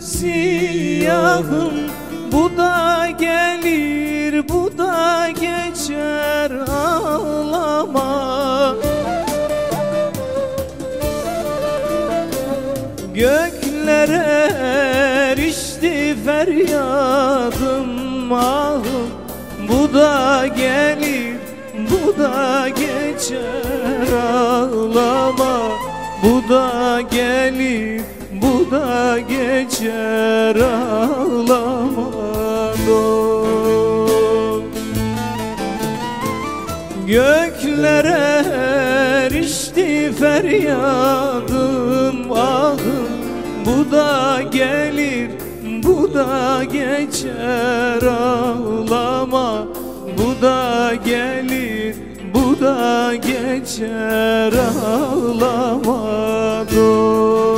siyahım Bu da gelir bu da geçer ağlama. Göklere erişti feryadım ahım Bu da gelir bu da geçer ağlama. Bu da gelir bu da geçer ağlama dost Göklere erişti feryadım ahım Bu da gelir bu da geçer ağlama. Bu da gelir bu da geçer ağlama dost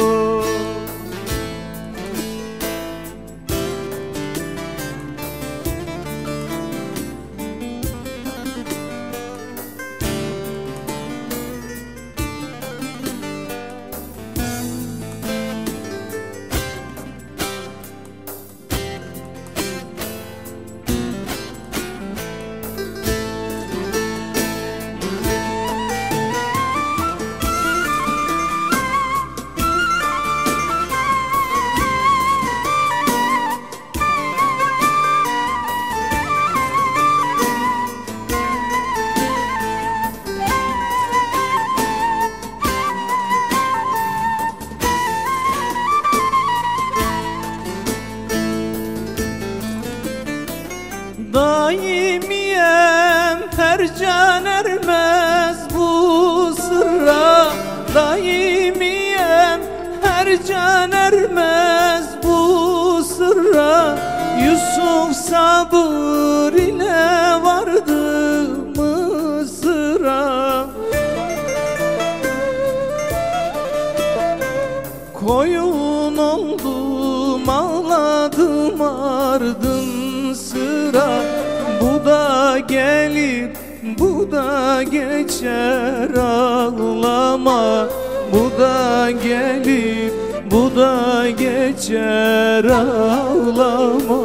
ermez bu sırra. Yusuf sabır ile vardı Mısır'a. Koyun oldum ağladım ardın sıra. Bu da gelir bu da geçer ağlama. Bu da gelir bu da geçer ağlama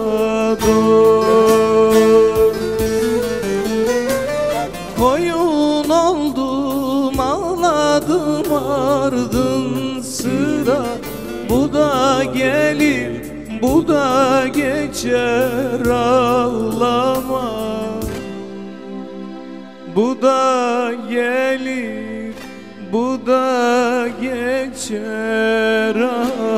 Koyun oldum ağladım ardın sıra. Bu da gelir bu da geçer ağlama. Bu da gelir bu da geçer ağlama